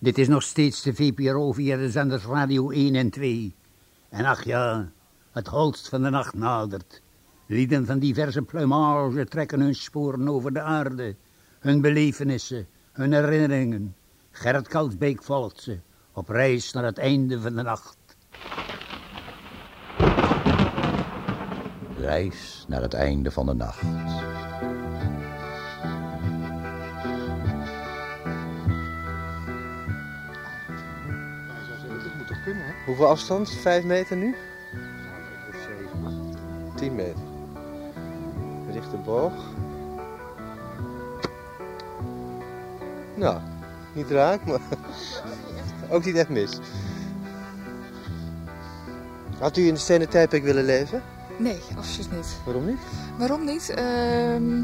Dit is nog steeds de VPRO via de zenders Radio 1 en 2. En ach ja, het holst van de nacht nadert. Lieden van diverse plumage trekken hun sporen over de aarde. Hun belevenissen, hun herinneringen. Gerrit Kalsbeek volgt ze, op reis naar het einde van de nacht. Reis naar het einde van de nacht. Hoeveel afstand? Vijf meter nu? 10 meter. Richt de boog. Nou, niet raak, maar ook niet echt mis. Had u in de stenen tijdperk willen leven? Nee, absoluut niet. Waarom niet? Waarom niet? Ehm,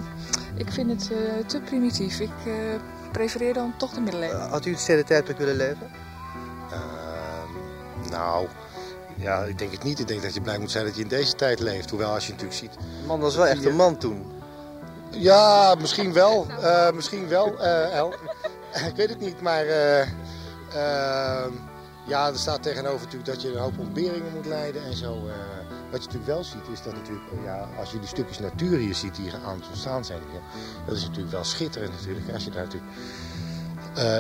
ik vind het eh, te primitief. Ik eh, prefereer dan toch de middeleeuwen. Uh, had u in de stenen tijdperk willen leven? Nou, ja, ik denk het niet. Ik denk dat je blij moet zijn dat je in deze tijd leeft. Hoewel als je natuurlijk ziet... De man was wel echt een man toen. Ja, misschien wel. Uh, misschien wel, uh, El. ik weet het niet, maar... Uh, ja, er staat tegenover natuurlijk dat je een hoop ontberingen moet leiden en zo. wat je natuurlijk wel ziet is dat natuurlijk, ja, als je die stukjes natuur hier ziet die aan het ontstaan zijn. Ja, dat is natuurlijk wel schitterend natuurlijk, als je daar natuurlijk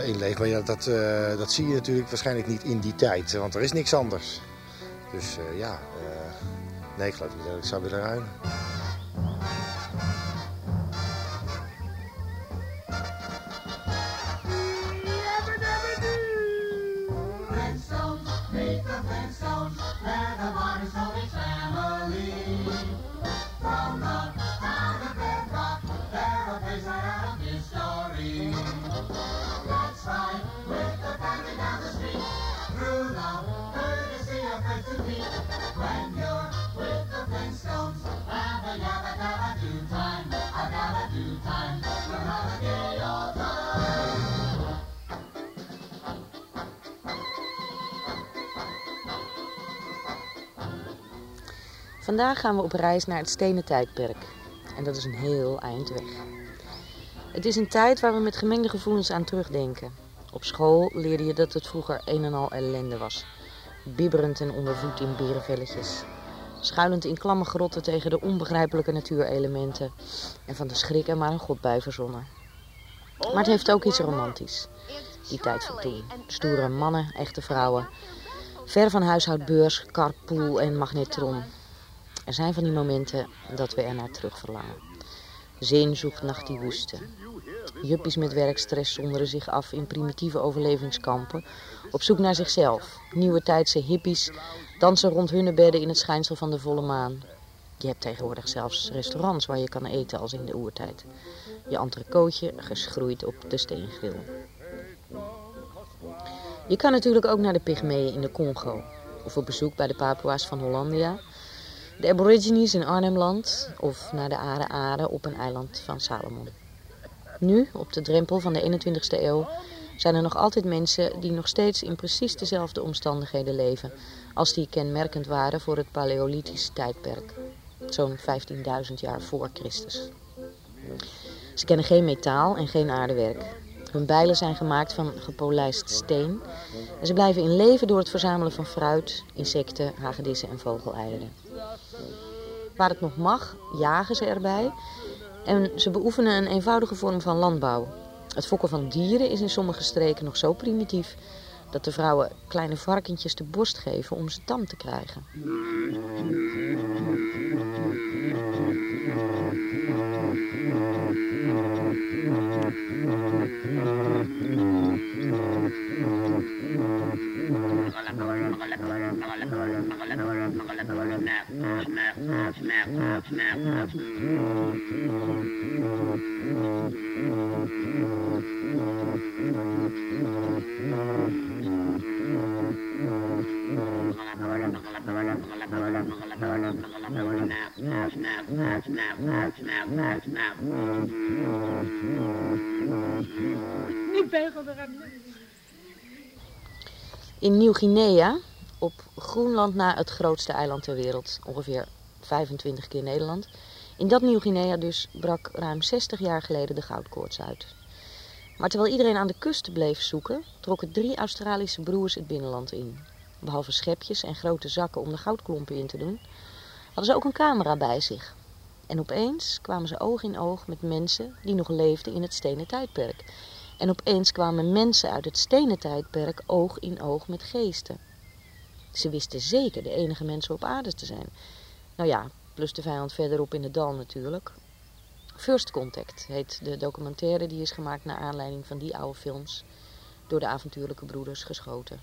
in leeft. Maar ja, dat, dat zie je natuurlijk waarschijnlijk niet in die tijd, want er is niks anders. Dus uh, ja, uh, nee, ik geloof niet dat ik zou willen ruilen. Vandaag gaan we op reis naar het stenen tijdperk. En dat is een heel eind weg. Het is een tijd waar we met gemengde gevoelens aan terugdenken. Op school leerde je dat het vroeger een en al ellende was. Bibberend en ondervoed in berenvelletjes. Schuilend in klamme grotten tegen de onbegrijpelijke natuurelementen. En van de schrik er maar een god bij verzonnen. Maar het heeft ook iets romantisch. Die tijd van toen. Stoere mannen, echte vrouwen. Ver van huishoudbeurs, carpool en magnetron. Er zijn van die momenten dat we er naar terug verlangen. Zin zoekt nacht die woeste. Juppies met werkstress zonderen zich af in primitieve overlevingskampen. Op zoek naar zichzelf. Nieuwe tijdse hippies dansen rond hun bedden in het schijnsel van de volle maan. Je hebt tegenwoordig zelfs restaurants waar je kan eten als in de oertijd. Je entrecootje geschroeid op de steengril. Je kan natuurlijk ook naar de Pygmeeën in de Congo. Of op bezoek bij de Papua's van Hollandia de Aborigines in Arnhemland of naar de Are op een eiland van Salomon. Nu, op de drempel van de 21ste eeuw, zijn er nog altijd mensen die nog steeds in precies dezelfde omstandigheden leven als die kenmerkend waren voor het Paleolithische tijdperk, zo'n 15.000 jaar voor Christus. Ze kennen geen metaal en geen aardewerk. Hun bijlen zijn gemaakt van gepolijst steen en ze blijven in leven door het verzamelen van fruit, insecten, hagedissen en vogeleieren. Waar het nog mag, jagen ze erbij. En ze beoefenen een eenvoudige vorm van landbouw. Het fokken van dieren is in sommige streken nog zo primitief dat de vrouwen kleine varkentjes de borst geven om ze tam te krijgen. In Nieuw-Guinea, op Groenland na het grootste eiland ter wereld, ongeveer 25 keer Nederland. In dat Nieuw-Guinea dus brak ruim 60 jaar geleden de goudkoorts uit. Maar terwijl iedereen aan de kust bleef zoeken, trokken drie Australische broers het binnenland in. Behalve schepjes en grote zakken om de goudklompen in te doen, hadden ze ook een camera bij zich. En opeens kwamen ze oog in oog met mensen die nog leefden in het stenen tijdperk. En opeens kwamen mensen uit het stenen tijdperk oog in oog met geesten. Ze wisten zeker de enige mensen op aarde te zijn. Nou ja, plus de vijand verderop in het dal natuurlijk. First Contact heet de documentaire die is gemaakt naar aanleiding van die oude films. Door de avontuurlijke broeders geschoten.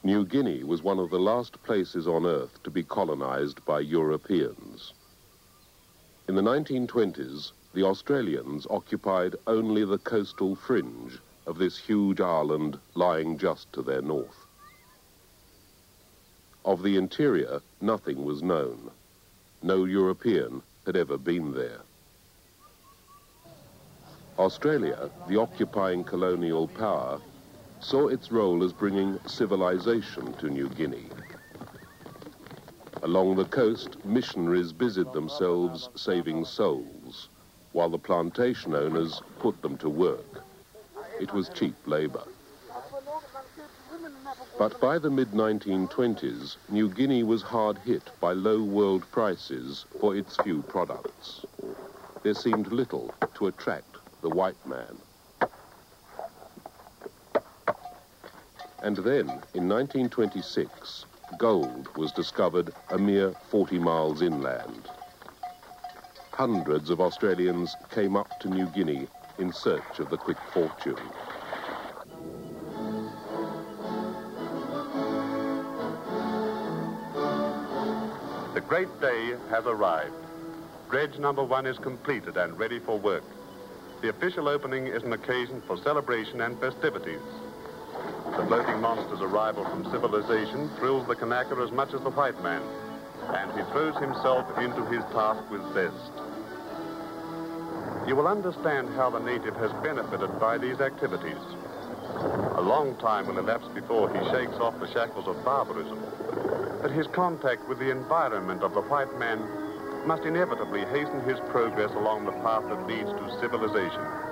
New Guinea was one of the last places on Earth to be colonized by Europeans. In the 1920s, the Australians occupied only the coastal fringe of this huge island lying just to their north. Of the interior, nothing was known. No European had ever been there. Australia, the occupying colonial power, saw its role as bringing civilization to New Guinea. Along the coast, missionaries busied themselves saving souls, while the plantation owners put them to work. It was cheap labor. But by the mid-1920s, New Guinea was hard hit by low world prices for its few products. There seemed little to attract the white man. And then, in 1926, gold was discovered a mere 40 miles inland. Hundreds of Australians came up to New Guinea in search of the quick fortune. The great day has arrived. Dredge number one is completed and ready for work. The official opening is an occasion for celebration and festivities. The floating monster's arrival from civilization thrills the Kanaka as much as the white man, and he throws himself into his task with zest. You will understand how the native has benefited by these activities. A long time will elapse before he shakes off the shackles of barbarism, but his contact with the environment of the white man must inevitably hasten his progress along the path that leads to civilization.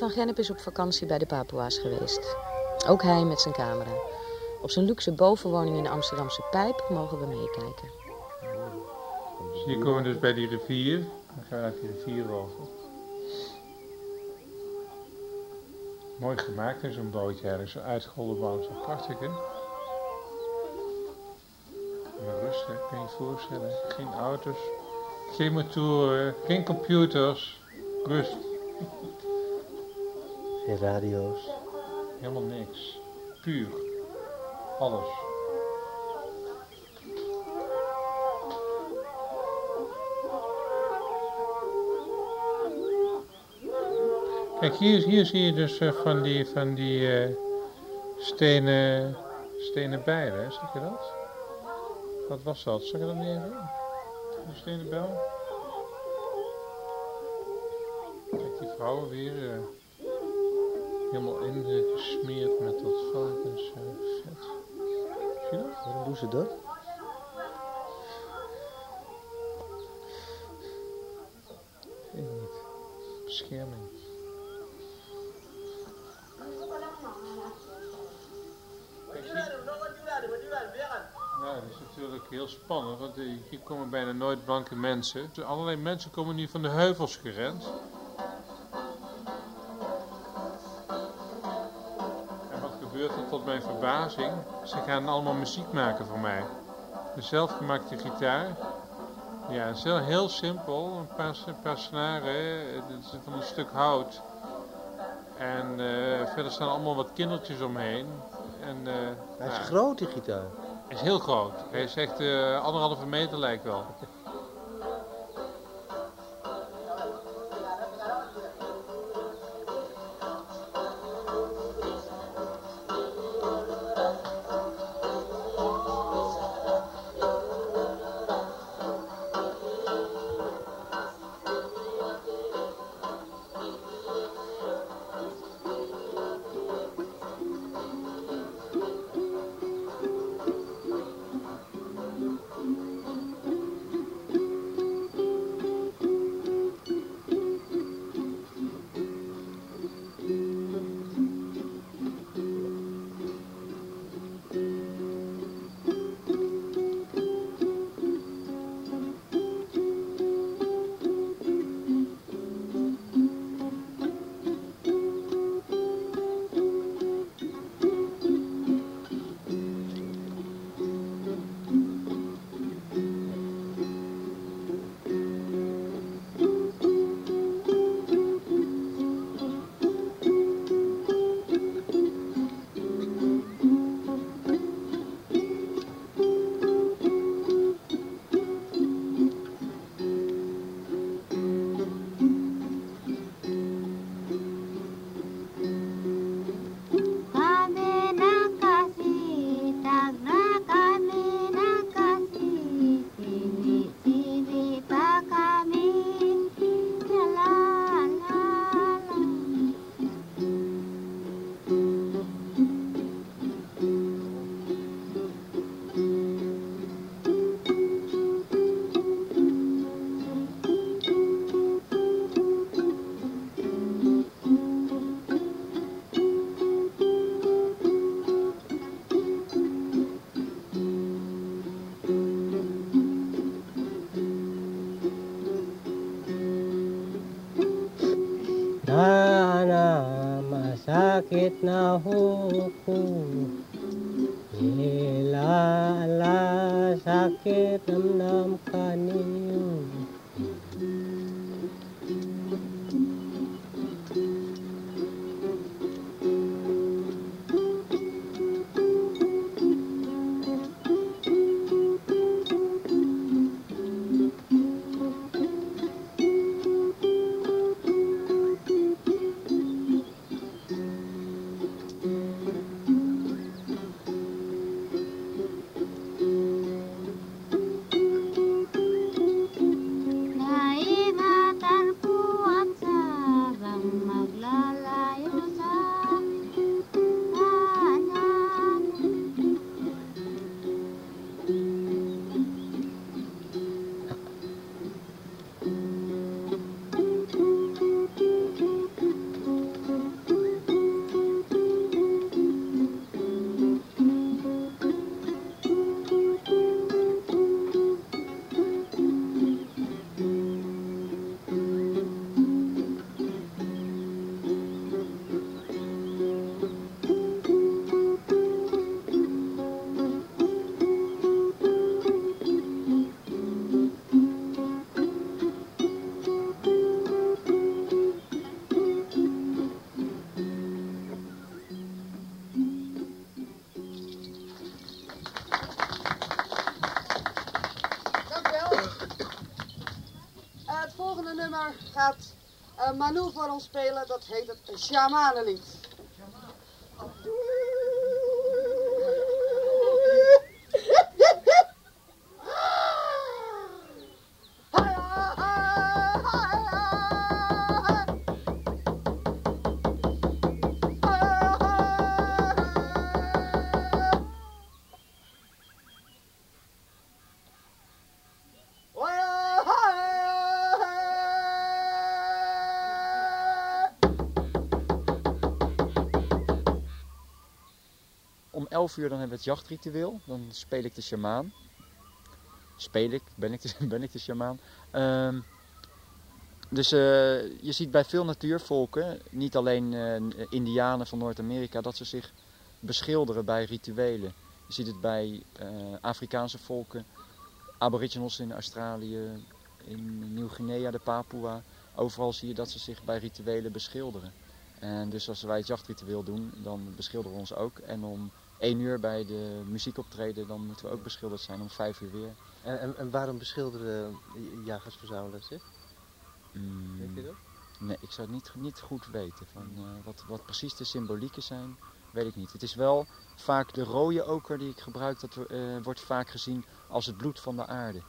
Van Gennep is op vakantie bij de Papua's geweest. Ook hij met zijn camera. Op zijn luxe bovenwoning in de Amsterdamse Pijp mogen we meekijken. Hier komen we dus bij die rivier. Dan gaan we die rivier over. Mooi gemaakt in zo'n bootje ergens, zo'n uitgeholde boot. Zo prachtig, hè? Maar rustig, kan je je voorstellen. Geen auto's, geen motoren, geen computers. Rust. Geen radio's. Helemaal niks. Puur. Alles. Kijk, hier, hier zie je dus eh, van die, van die eh, stenen, stenen bijlen, hè? zag je dat? Wat was dat? Zag je dat niet even? Een stenen bijl? Kijk, die vrouwen weer eh, helemaal ingesmeerd met dat varkensvet. Zie je dat? Waarom doen ze dat? Weet ik niet. Bescherming. Ja, dat is natuurlijk heel spannend, want eh, hier komen bijna nooit blanke mensen. Allerlei mensen komen nu van de heuvels gerend. Mijn verbazing? Ze gaan allemaal muziek maken voor mij. De zelfgemaakte gitaar. Ja, het is heel, heel simpel. Een paar, een paar snaren. Het is van een stuk hout. En eh, verder staan allemaal wat kindertjes omheen. En, uh, Hij is groot, die gitaar. Hij is heel groot. Hij is echt uh, anderhalve meter lijkt wel. Dat heet het Shamanenlied. Om 11 uur dan hebben we het jachtritueel. Dan speel ik de shamaan. Speel ik, ben ik de, ben ik de shamaan. Um, dus uh, je ziet bij veel natuurvolken, niet alleen uh, indianen van Noord-Amerika, dat ze zich beschilderen bij rituelen. Je ziet het bij uh, Afrikaanse volken, aboriginals in Australië, in Nieuw-Guinea, de Papua. Overal zie je dat ze zich bij rituelen beschilderen. En dus als wij het jachtritueel doen, dan beschilderen we ons ook. En om één uur bij de muziekoptreden, dan moeten we ook beschilderd zijn om vijf uur weer. En, en, en waarom beschilderen jagersverzamelaars zich? Mm, Weet je dat? Nee, ik zou het niet, niet goed weten. Van, eh, wat, wat precies de symbolieken zijn, weet ik niet. Het is wel vaak de rode oker die ik gebruik, dat eh, wordt vaak gezien als het bloed van de aarde.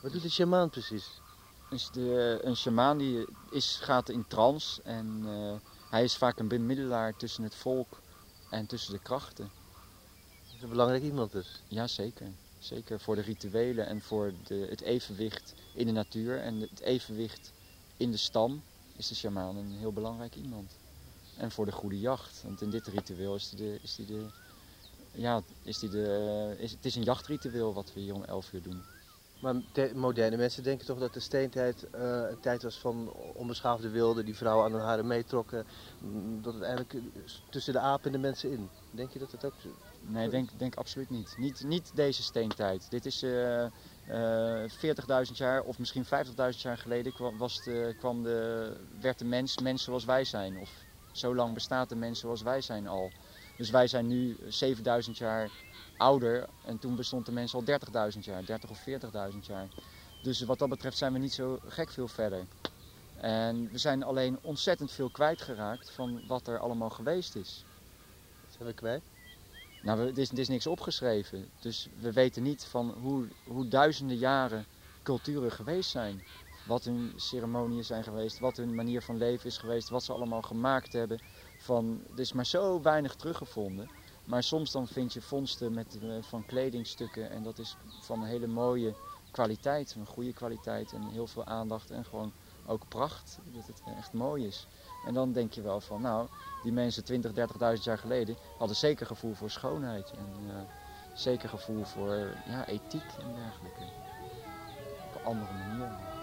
Wat doet de shamaan precies? Dus de, een shamaan die is, gaat in trance en eh, hij is vaak een bemiddelaar tussen het volk en tussen de krachten. Dat is een belangrijk iemand dus. Ja, zeker. Zeker voor de rituelen en voor de, het evenwicht in de natuur en het evenwicht in de stam is de shamaan een heel belangrijk iemand. En voor de goede jacht, want in dit ritueel is die de, is die de ja, is die de, is, het is een jachtritueel wat we hier om 11 uur doen. Maar de- moderne mensen denken toch dat de steentijd eh, een tijd was van onbeschaafde wilden die vrouwen aan hun haren meetrokken. Mm, Dat het eigenlijk eh, tussen de apen en de mensen in. Denk je dat het ook zo Nee, denk, denk absoluut niet. niet. Niet deze steentijd. Dit is eh eh 40.000 jaar of misschien 50.000 jaar geleden kwam, was de, kwam de, werd de mens mens zoals wij zijn. Of zo lang bestaat de mens zoals wij zijn al. Dus wij zijn nu 7000 jaar ouder en toen bestond de mens al 30.000 jaar, 30 of 40.000 jaar. Dus wat dat betreft zijn we niet zo gek veel verder. En we zijn alleen ontzettend veel kwijtgeraakt van wat er allemaal geweest is. Wat zijn we kwijt? Nou, er is, is niks opgeschreven. Dus we weten niet van hoe, hoe duizenden jaren culturen geweest zijn. Wat hun ceremonieën zijn geweest, wat hun manier van leven is geweest, wat ze allemaal gemaakt hebben. Van, er is maar zo weinig teruggevonden. Maar soms dan vind je vondsten met, eh, van kledingstukken en dat is van een hele mooie kwaliteit, een goede kwaliteit en heel veel aandacht en gewoon ook pracht, dat het echt mooi is. En dan denk je wel van, nou, die mensen 20, 30.000 jaar geleden hadden zeker gevoel voor schoonheid en eh, zeker gevoel voor eh, ja, ethiek en dergelijke. Op een andere manier.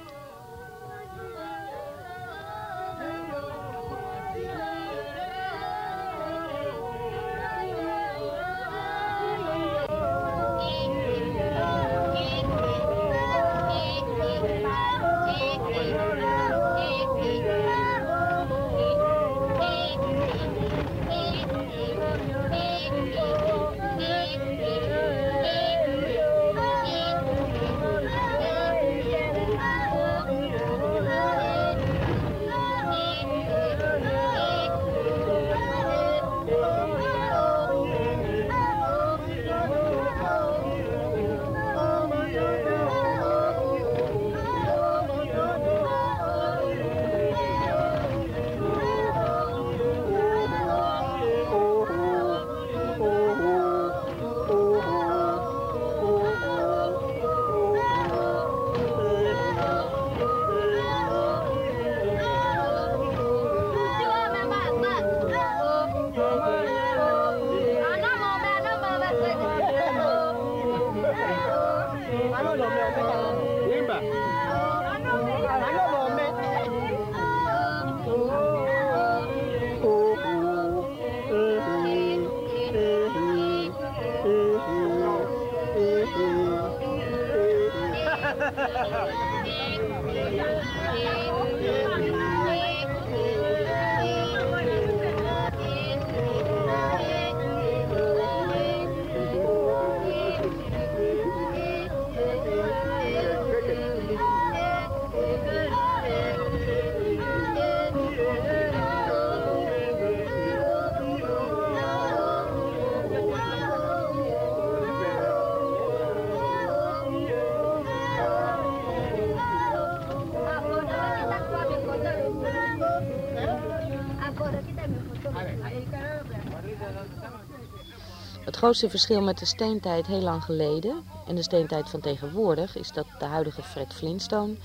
Grootste verschil met de steentijd heel lang geleden en de steentijd van tegenwoordig is dat de huidige Fred Flintstone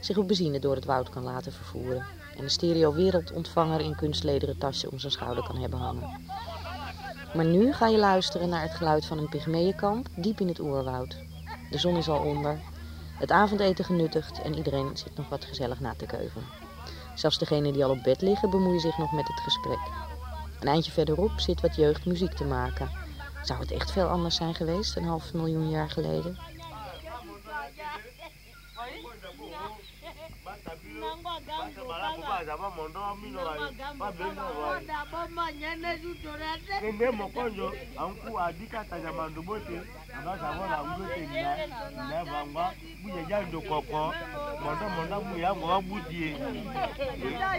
zich op benzine door het woud kan laten vervoeren en een stereo wereldontvanger in kunstlederen tasje om zijn schouder kan hebben hangen. Maar nu ga je luisteren naar het geluid van een pygmeeënkamp diep in het oerwoud. De zon is al onder, het avondeten genuttigd en iedereen zit nog wat gezellig na te keuvelen. Zelfs degenen die al op bed liggen bemoeien zich nog met het gesprek. Een eindje verderop zit wat jeugd muziek te maken. Zou het echt veel anders zijn geweest een half miljoen jaar geleden? ende mokonjo anku adikatanya mandubo te abazabona ngu te nga na bangwa bujeja ndokoko mondo monda muyango wabudie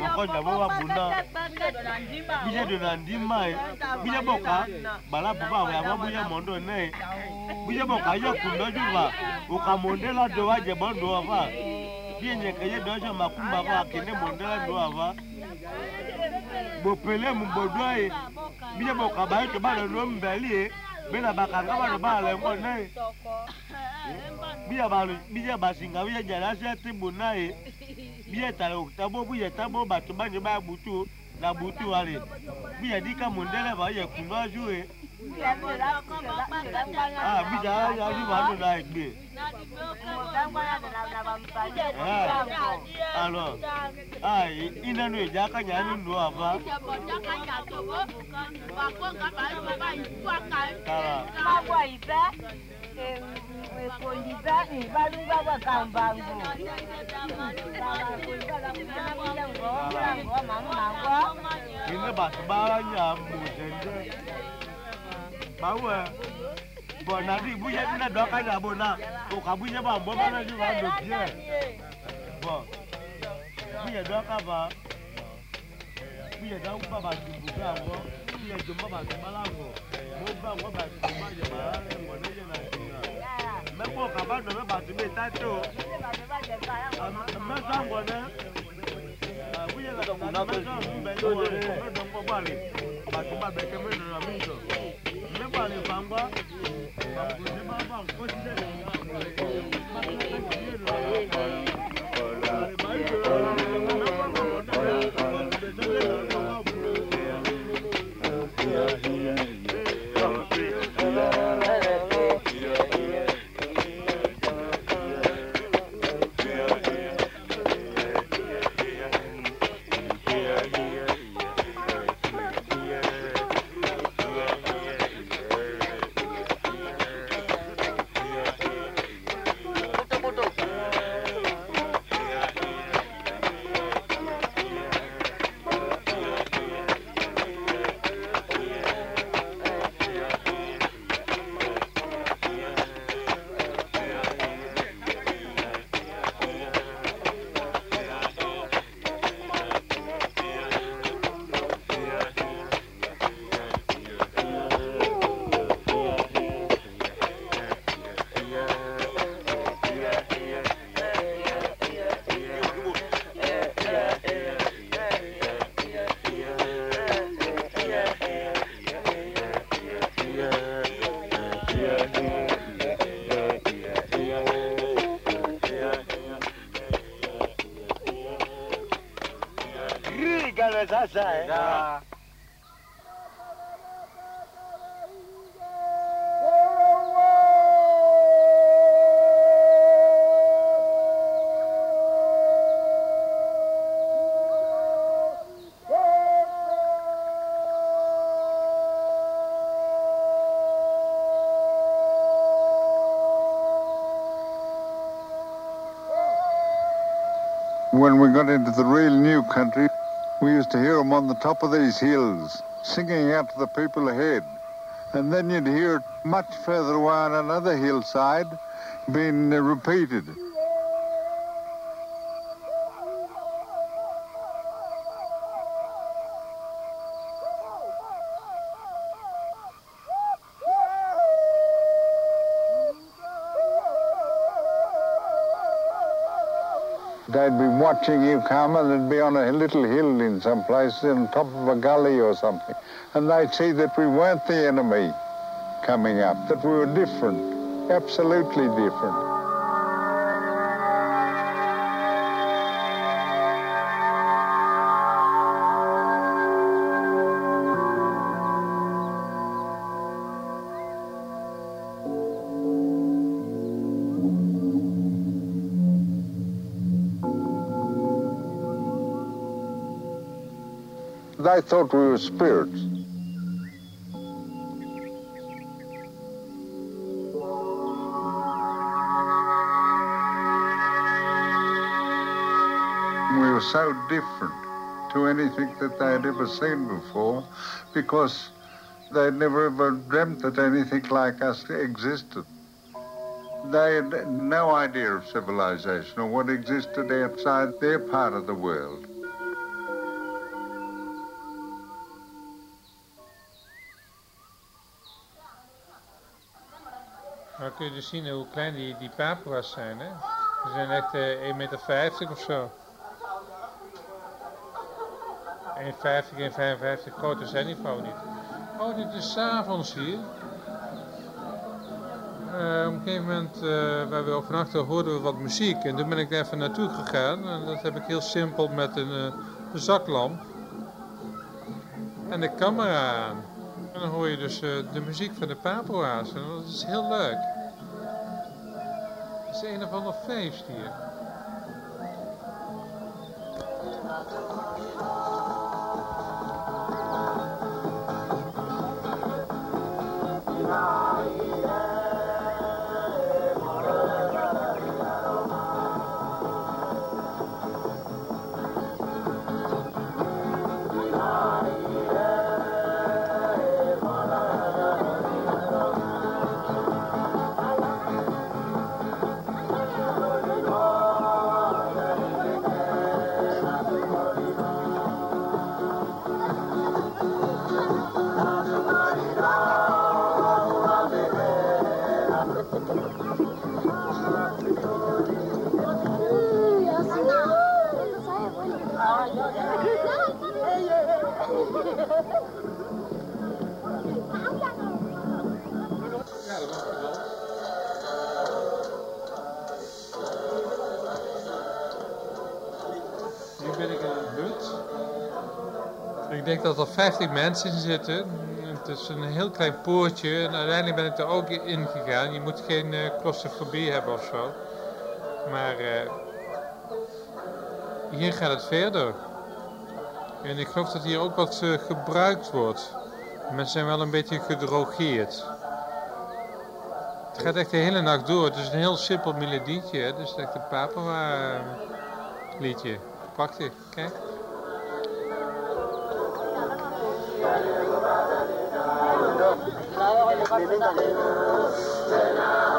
mokonjo abo wabuna bije de na ndima e. Bije boka balabu bawe abo buje mondo ne. Bije boka ye kundo juba ukamondela dowaje bondo wava bienyeka ye dojo makumba ko akende mondela do ava bopele mubodo ye bie bokaba ye to balondo mbeli ye mbe na bakanga bano balengo na ye bie basinga bie jalasi atibu na ye bie tala okutabo bie tabo bato banje baya butu na butu wale bie dika mondele ba ye kunwa ju ye Abuja ya ni wa lo la igbe. Alo. Ai ina eja ka ya ni nu aba. Kala. Ma wa ife. Èkó ìbá ìbálúgbàgbà kàǹbàǹgò. Ìní bàtúbárà yà mọ̀ jẹ́jẹ́ bawe bo na di buje na do ka na bo na. O ka buje ba bo ba na ju ba do die bo. Buje do ka ba. Buje da u ba ba ju bu ga ngo buje jo ba ba ju ba la ngo mo ba ngo ba ju ba je ba la le ngo ne je na ji na. Me ko ka ba do me ba ju me ta to me sa ngo ne. Buje ga na me sa mu be no me do ngo ba le. Ba ju ba be ke me sasa eh. When we got into the real new country, we used to hear them on the top of these hills, singing out to the people ahead. And then you'd hear it much further away on another hillside being repeated. Watching you come and it'd be on a little hill in some place on top of a gully or something. And they'd see that we weren't the enemy coming up, that we were different, absolutely different. Thought we were spirits. We were so different to anything that they had ever seen before because they'd never ever dreamt that anything like us existed. They had no idea of civilization or what existed outside their part of the world. Zien hoe klein die, die zijn. Hè? Ze zijn echt eh 1,50 meter of zo. 1,50, 1,55 groter zijn die vrouwen niet. Oh, dit is 's avonds hier. Eh, op een gegeven moment, eh, waar we overnachten, hoorden we wat muziek. En toen ben ik even naartoe gegaan. En dat heb ik heel simpel met een, eh, zaklamp. En de camera aan. En dan hoor je dus eh, de muziek van de Papua's. En dat is heel leuk. Is een of ander feest hier. Dat er 15 mensen in zitten. Het is een heel klein poortje en uiteindelijk ben ik er ook in gegaan. Je moet geen claustrofobie hebben of zo. Maar eh, hier gaat het verder. En ik geloof dat hier ook wat eh, gebruikt wordt. Mensen zijn wel een beetje gedrogeerd. Het gaat echt de hele nacht door. Het is een heel simpel melodietje. Het is echt een eh, liedje. Prachtig, kijk. Mimi Galeno.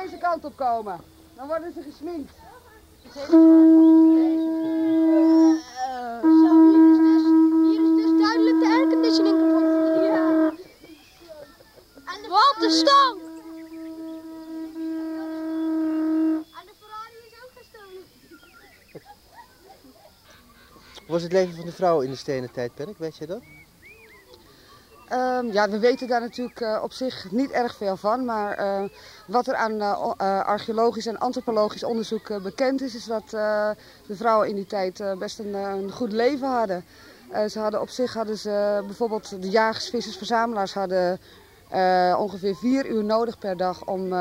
Deze kant op komen. Dan worden ze gesminkt. Hier is dus duidelijk de kapot. Ja. En de stank! En de Ferrari is ook gestolen. Was het leven van de vrouw in de stenen tijdperk, weet je dat? Ehm, ja, we weten daar natuurlijk eh, op zich niet erg veel van. Maar eh, wat er aan eh, archeologisch en antropologisch onderzoek bekend is, is dat de vrouwen in die tijd best een, een goed leven hadden. Ze hadden op zich hadden ze bijvoorbeeld de jagers, vissers, verzamelaars hadden ongeveer vier uur nodig per dag om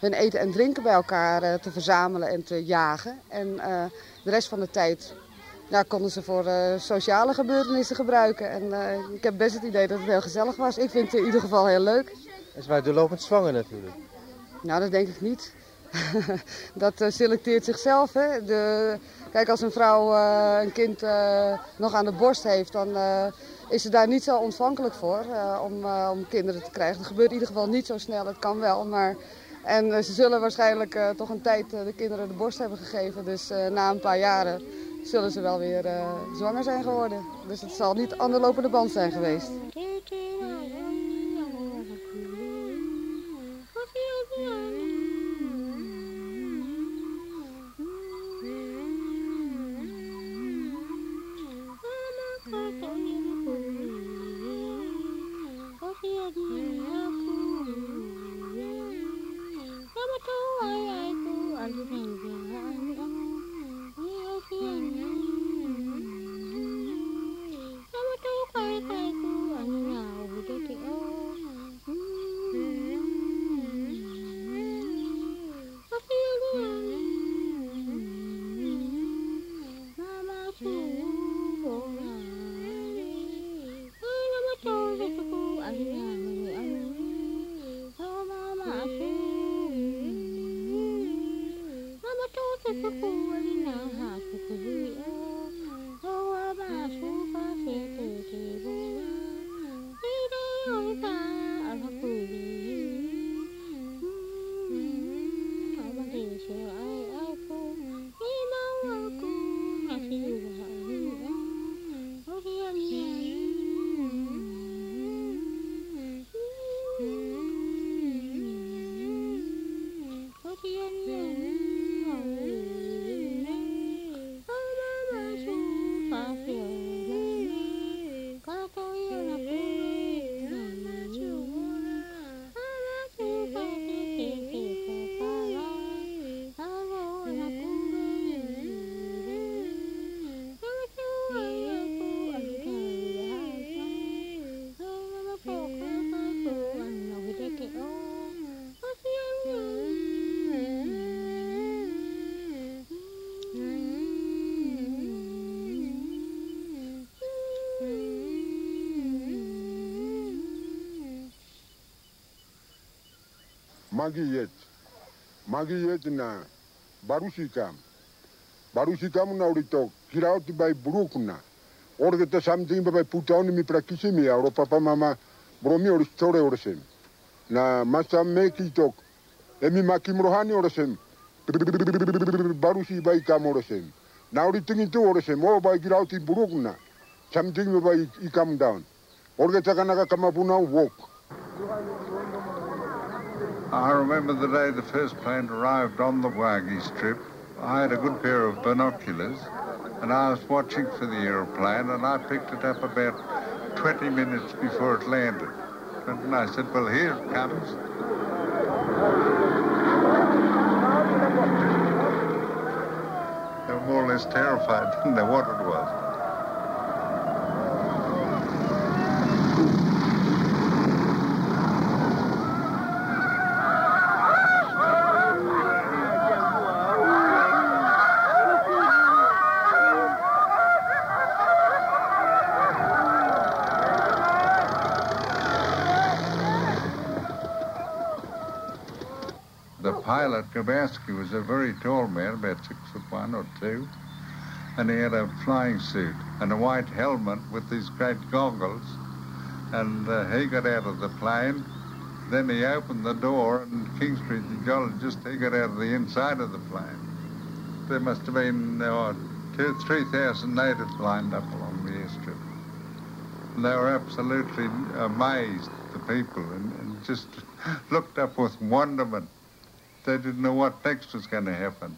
hun eten en drinken bij elkaar te verzamelen en te jagen. En de rest van de tijd ja, konden ze voor eh, sociale gebeurtenissen gebruiken. En eh, ik heb best het idee dat het heel gezellig was. Ik vind het in ieder geval heel leuk. En ze waren doorlopend zwanger natuurlijk. Nou, dat denk ik niet. dat eh, selecteert zichzelf. Hè. De, kijk, als een vrouw een kind nog aan de borst heeft, dan is ze daar niet zo ontvankelijk voor om, om kinderen te krijgen. Dat gebeurt in ieder geval niet zo snel, het kan wel. Maar, en ze zullen waarschijnlijk toch een tijd de kinderen de borst hebben gegeven. Dus na een paar jaren zullen ze wel weer eh, zwanger zijn geworden. Dus het zal niet aan de lopende band zijn geweest. magi yet magi yet na barusikam barusikam na urito kiraut bai brukna orde ta samdin bai puton mi prakisimi aro papa mama bromi ori store orsem na masam meki tok emi makim rohani orsem barusi bai kam orsem na urito tu orsem o bai kiraut brukna samdin bai ikam down. Orde ta kanaka kamapuna wok. Thank you. I remember the day the first plane arrived on the Wagi Strip. I had a good pair of binoculars and I was watching for the aeroplane and I picked it up about 20 minutes before it landed. And I said, well, here it comes. They were more or less terrified, didn't they, what it was? The pilot, Gabaski, was a very tall man, about six foot one or two, and he had a flying suit and a white helmet with these great goggles. And uh, he got out of the plane, Then he opened the door and King Street geologists he got out of the inside of the plane. There must have been uh, two, three thousand natives lined up along the airstrip. And they were absolutely amazed, the people, and, and just looked up with wonderment. They didn't know what next was going to happen.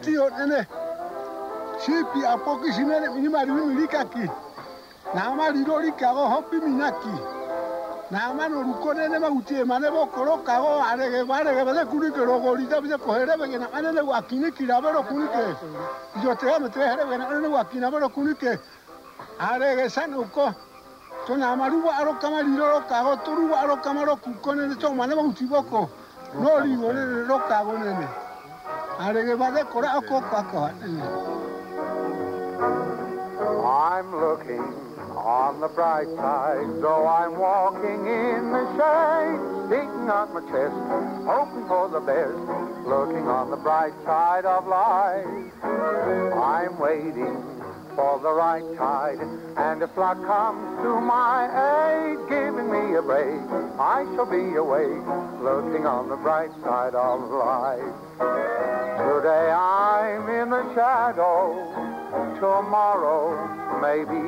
tiyo ene. Shipi apoki shimene imari winu likaki nama lilo likago hopi minaki. Nama norukone ne mahutie mane bokoroka go arege barege bale kunike rogorita bise kohere bege na mane ne wakine kirabero kunike. Yotega metre here bege na mane ne wakina bero kunike. Arege sanuko tona maruwa arokama lilo rokago turuwa arokama rokukone ne tomane mahuti boko. No ligo ne rokago nene I'm looking on the bright side, though I'm walking in the shade, sticking out my chest, hoping for the best, looking on the bright side of life. I'm waiting for the right tide, and if luck comes to my aid, giving me a break, I shall be awake, looking on the bright side of life. Today I'm in the shadow, tomorrow maybe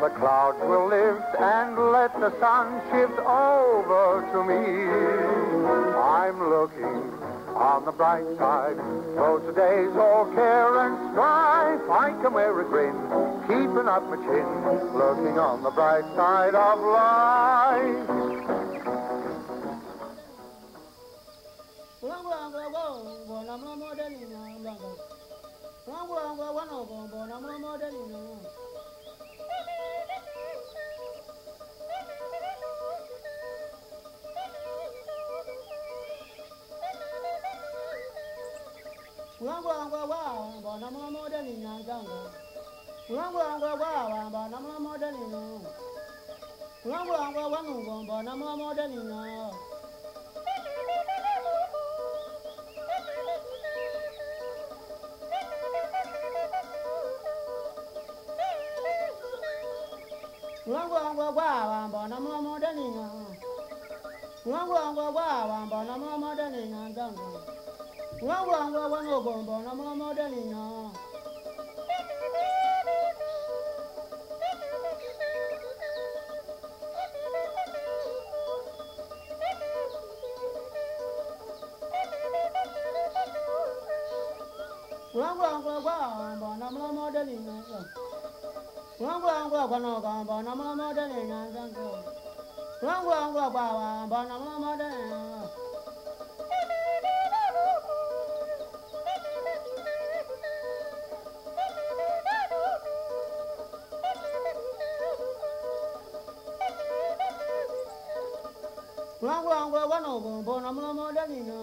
the clouds will lift and let the sun shift over to me. I'm looking on the bright side. though today's all care and strife. I can wear a grin, keeping up my chin, looking on the bright side of life. wangwangwagwawamba namulamoda ni nyanzanga wangwangwagwawamba namulamoda ni no wangwangwagwanungomba namulamoda ni no wangwangwagwawamba namulamoda ni no wangwangwagwawamba namulamoda ni nyanzanga wangulanga wangogomba onomomodolino wangulangulagwahamba onomulomodolinyonso wangulangulagwanogamba onomulomodolinyonsonso wangulangulakwawamba onomulomodolinyonso kulangulangwe wanobumbo namulomodenina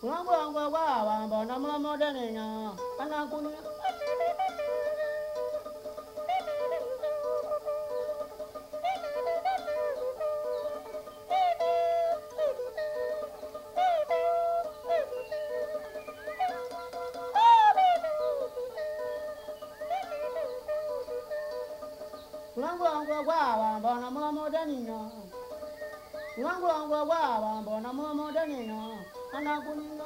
kulangulangwe wawambo namulomodenina anakunina Kulangulangwe wawambo namulomodenina Ngangula ngwa wa wa mbona momo danino. Ana kuninga.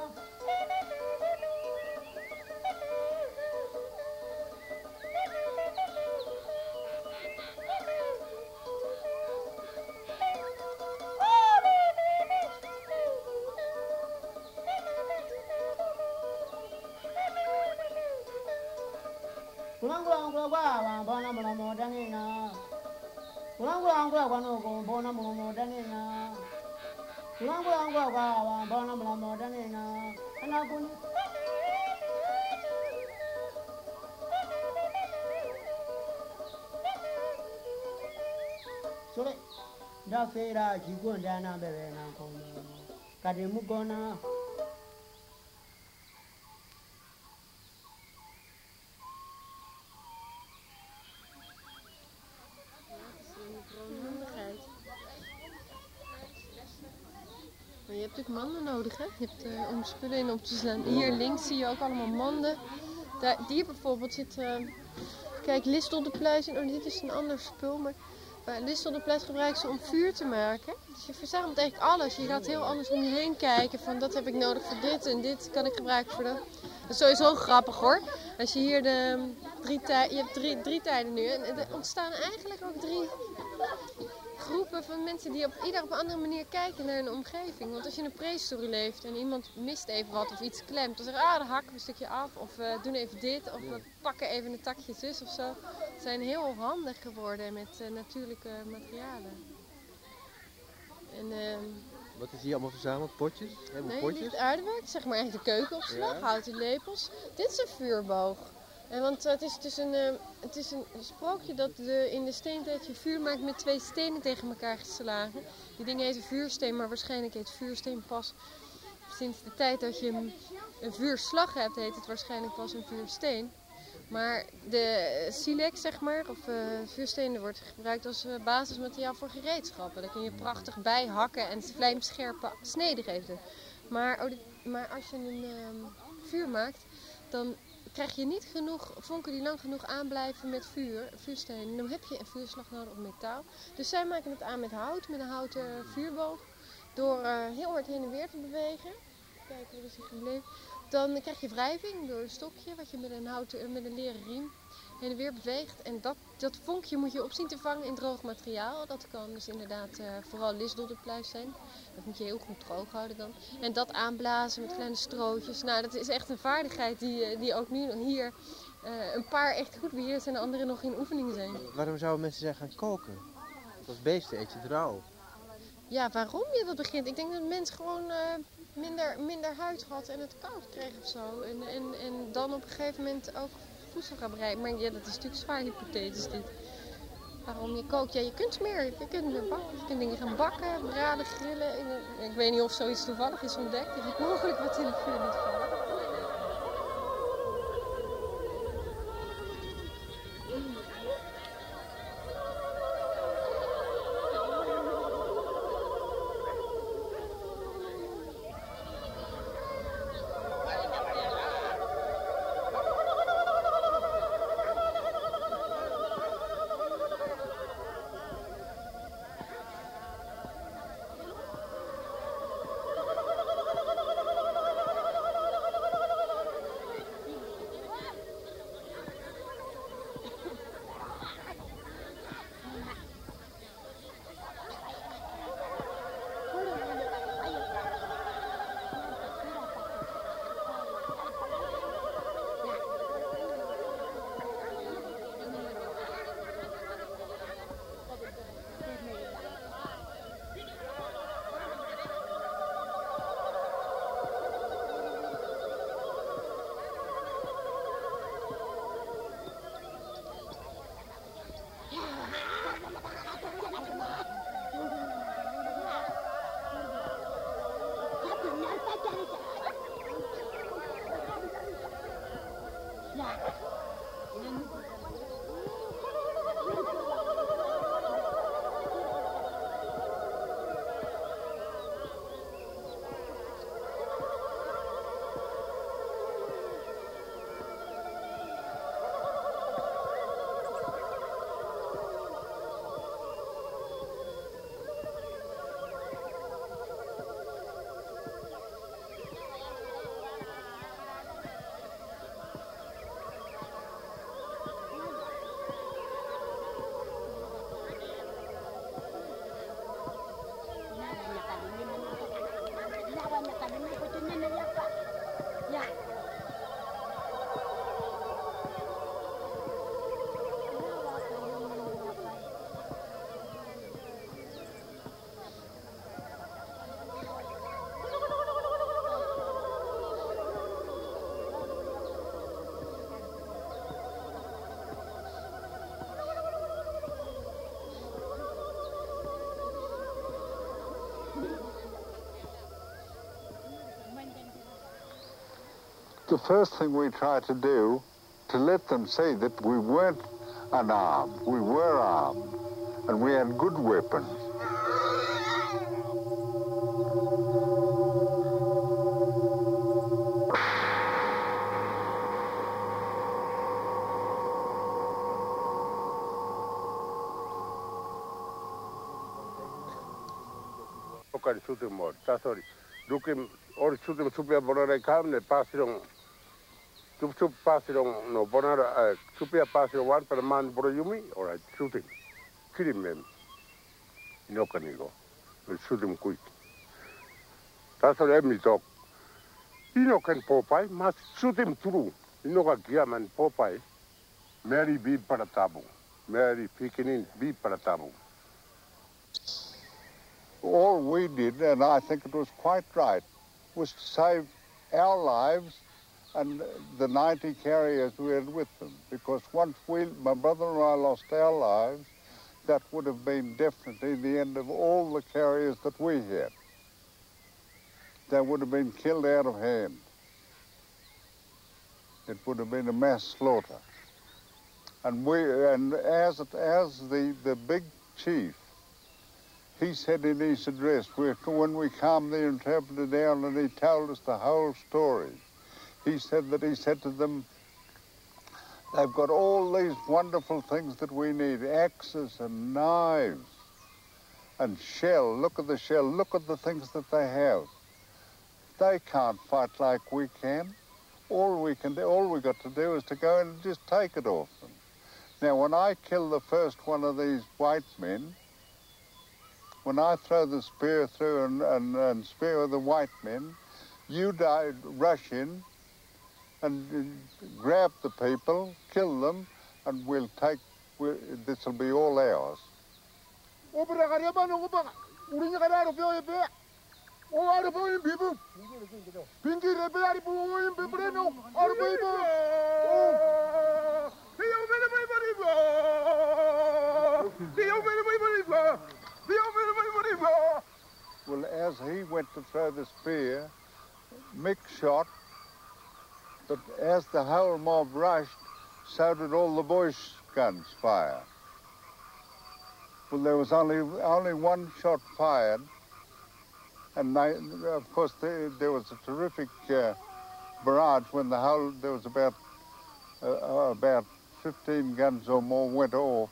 Da fera ji gonda na bebe na kono kade mu gona Maar je hebt natuurlijk manden nodig, hè? Je hebt, eh, om spullen in op te slaan. Hier links zie je ook allemaal manden. Daar, die bijvoorbeeld zit... eh, kijk, listel de pluis in. Oh, dit is een ander spul, maar... Maar listel de pluis gebruiken ze om vuur te maken. Dus je verzamelt eigenlijk alles. Je gaat heel anders om je heen kijken. Van dat heb ik nodig voor dit en dit kan ik gebruiken voor dat. Dat is sowieso grappig hoor. Als je hier de drie tijden... Je hebt drie, drie tijden nu. En er ontstaan eigenlijk ook drie groepen van mensen die op ieder op een andere manier kijken naar hun omgeving. Want als je in een prehistorie leeft en iemand mist even wat of iets klemt, dan zeggen ah, dan hakken we een stukje af of we doen even dit of we pakken even een takje zus of zo. Ze zijn heel handig geworden met eh, natuurlijke materialen. En, ehm, Wat is hier allemaal verzameld? Potjes? Helemaal nee, potjes? aardewerk, zeg maar eigenlijk de keukenopslag, Ja. houten lepels. Dit is een vuurboog. En want eh, het is dus een, eh, het is een sprookje dat in de steentijd je vuur maakt met twee stenen tegen elkaar geslagen. Die dingen heten vuursteen, maar waarschijnlijk heet vuursteen pas sinds de tijd dat je een, vuurslag hebt, heet het waarschijnlijk pas een vuursteen. Maar de silex, zeg maar, of eh vuursteen, wordt gebruikt als basismateriaal voor gereedschappen. Daar kun je prachtig bij hakken en vlijmscherpe sneden geven. Maar, oh, maar als je een ehm, vuur maakt, dan krijg je niet genoeg vonken die lang genoeg aanblijven met vuur, vuursteen. En dan heb je een vuurslag nodig op metaal. Dus zij maken het aan met hout, met een houten vuurboog. Door eh, heel hard heen en weer te bewegen. Kijken, hoe is hij gebleven? Dan krijg je wrijving door een stokje wat je met een, houten, met een leren riem heen en weer beweegt. En dat, dat vonkje moet je op zien te vangen in droog materiaal. Dat kan dus inderdaad eh, vooral lisdodderpluis zijn. Dat moet je heel goed droog houden dan. En dat aanblazen met kleine strootjes. Nou, dat is echt een vaardigheid die, eh, die ook nu hier eh, een paar echt goed beheerst en de anderen nog in oefening zijn. Waarom zouden mensen zijn gaan koken? Als beesten eet je rauw. Ja, waarom je dat begint? Ik denk dat een mens gewoon minder, minder huid had en het koud kreeg of zo. En, en, en dan op een gegeven moment ook voedsel bereiden. Maar ja, dat is natuurlijk zwaar hypothetisch dit. Waarom je kookt? Ja, je kunt meer. Je kunt meer bakken. Je kunt dingen gaan bakken, braden, grillen. En, Ik weet niet of zoiets toevallig is ontdekt. Is het mogelijk wat in de vuur niet vallen? the first thing we tried to do to let them see that we weren't unarmed, we were armed, and we had good weapons. Look at the shooting mode. That's all. Look him. All shooting, super, but I can't. Pass it. Chup chup pasirong no bonar chupia uh, pasirong wan per man broyumi or I shoot him. Kill him mem. No canigo. We'll shoot him quick. That's what I'm talk. You know can Popeye must shoot him through. You know what Giaman Popeye. Mary be paratabu. Mary Pekinin be paratabu. All we did, and I think it was quite right, was to save our lives and the 90 carriers we had with them. Because once we, my brother and I lost our lives, that would have been definitely the end of all the carriers that we had. They would have been killed out of hand. It would have been a mass slaughter. And we, and as, as the, the big chief, he said in his address, we- when we calmed the interpreter down and he told us the whole story, he said that he said to them, they've got all these wonderful things that we need, axes and knives and shell. Look at the shell. Look at the things that they have. They can't fight like we can. All we can do, all we got to do is to go and just take it off them. Now, when I kill the first one of these white men, when I throw the spear through and, and, and spear the white men, you die, rush in and grab the people, kill them, and we'll take, we'll, this will be all ours. Well, as he went to throw the spear, Mick shot but as the whole mob rushed, so did all the boys' guns fire. Well, there was only only one shot fired, and they, of course there, there was a terrific uh, barrage when the whole there was about uh, uh, about 15 guns or more went off.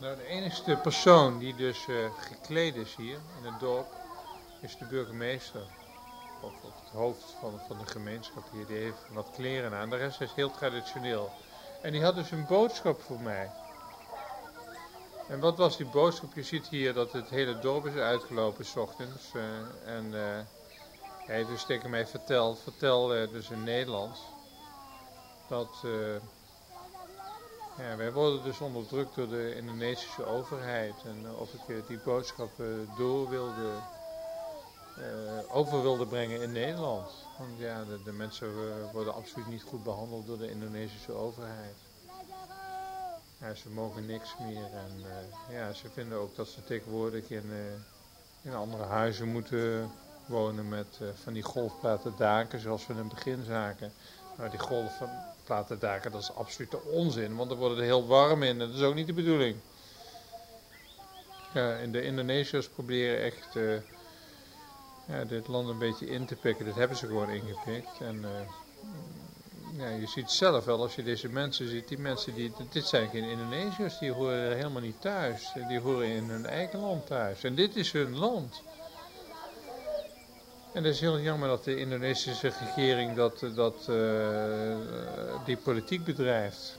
Nou, de enige persoon die dus eh, gekleed is hier in het dorp, is de burgemeester. Of, of het hoofd van, van de gemeenschap hier. Die heeft wat kleren aan. De rest is heel traditioneel. En die had dus een boodschap voor mij. En wat was die boodschap? Je ziet hier dat het hele dorp is uitgelopen s ochtends. eh, en eh, hij heeft dus tegen mij verteld, vertel dus in Nederlands, dat eh, wij worden dus onderdrukt door de Indonesische overheid. En of ik die boodschap door wilde, over wilde brengen in Nederland. Want ja, de, mensen eh, worden absoluut niet goed behandeld door de Indonesische overheid. Ja, ze mogen niks meer en eh, ja, ze vinden ook dat ze tegenwoordig in, eh, in andere huizen moeten wonen met eh, van die golfplaten daken zoals we in het begin zagen. Maar die golfplaten daken, dat is absolute onzin, want er wordt er heel warm in dat is ook niet de bedoeling. Ja, en de Indonesiërs proberen echt eh, ja, dit land een beetje in te pikken. Dat hebben ze gewoon ingepikt. En eh, ja, je ziet zelf wel, als je deze mensen ziet, die mensen, die, dit zijn geen Indonesiërs, die horen er helemaal niet thuis. Die horen in hun eigen land thuis. En dit is hun land. En het is heel jammer dat de Indonesische regering dat, eh, dat, eh, die politiek bedrijft.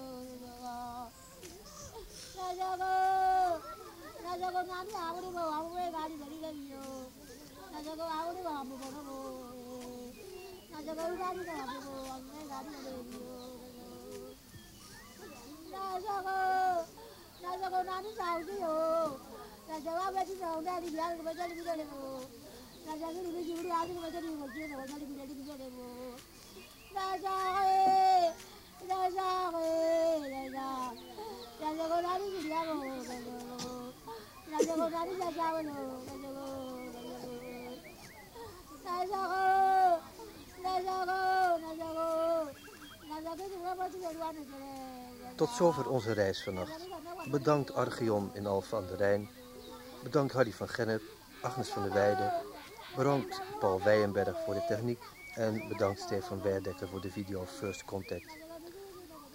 राजाको राजाको नानी आउनु भयो हाम्रै गाडी झरिरह्यो राजाको आउनु भयो हाम्रो घर हो राजाको गाडी त हाम्रो भयो हाम्रै गाडी झरिरह्यो राजाको राजाको नानी साउदी हो राजाको बेटी साउदी अनि बिहानको मजाले बिगाडेको हो राजाको रुबेकी बुढी आजको मजाले बिगाडेको मजाले बिगाडी बिगाडेको राजा राजा राजा। Tot zover onze reis vannacht. Bedankt Archeon in Alphen aan de Rijn. Bedankt Harry van Gennep, Agnes van der Weijden. Bedankt Paul Weijenberg voor de techniek. En bedankt Stefan Werdekker voor de video First Contact.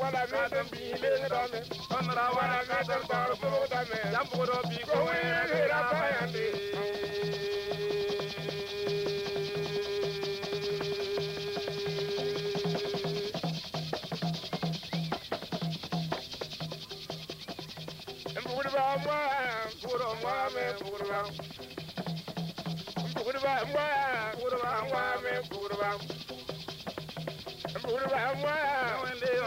wala ka dan bilen dame samra wala ka dan tar buru dame jambudo bi ko wele ra fayande Mwa, mwa, mwa, mwa, mwa, kurba mwa kurba mwa me kurba mwa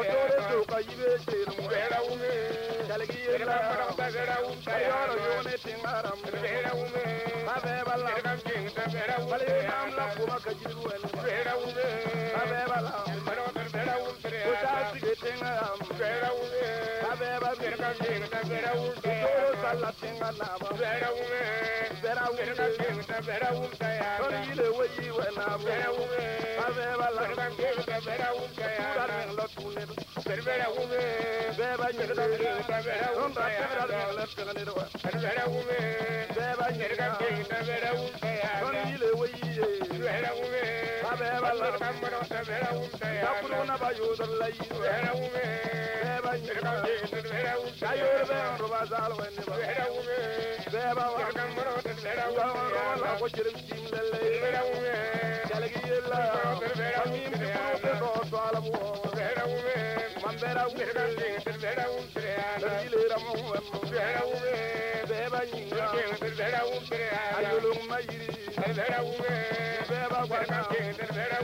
otore doka yibe tel mu talgi yela ayoro ba ver ka ding ta vera un na le na le na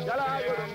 Jala yoro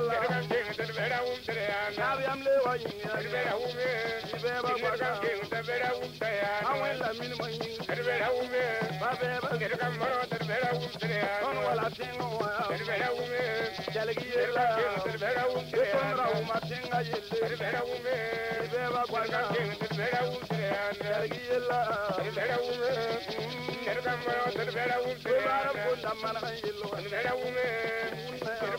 I'm le wa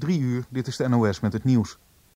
Drie uur, dit is de NOS met het nieuws.